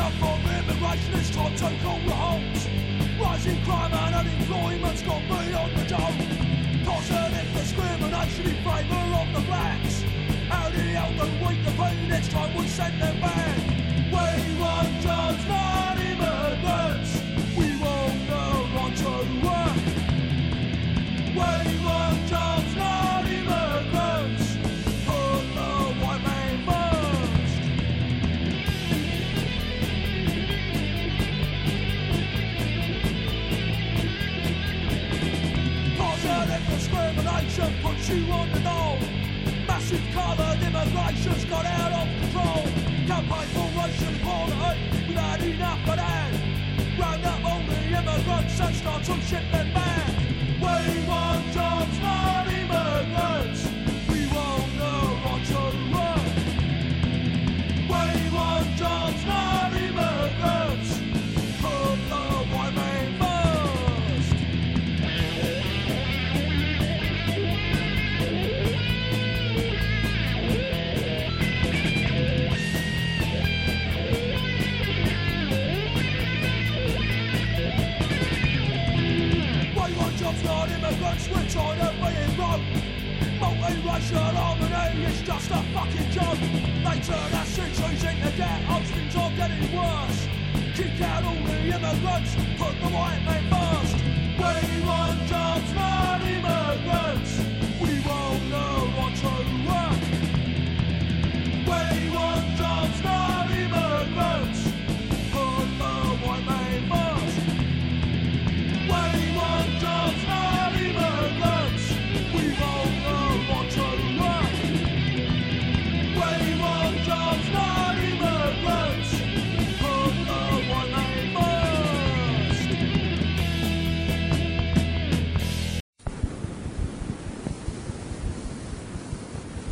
enough for immigration, is time to call the halt. Rising crime and unemployment's got me on the dole. Positive discrimination in favour of the blacks. How do you the hell do we defend next time we send them? You on the dole. Massive coloured immigration's got out of control. Campaign for racial equality, we've enough of that. Round up all the immigrants and start to ship not immigrants. We're tired of being wrong. Multiracial harmony is just a fucking joke. They turn our cities into ghettos. Things are getting worse. Kick out all the immigrants. Put the white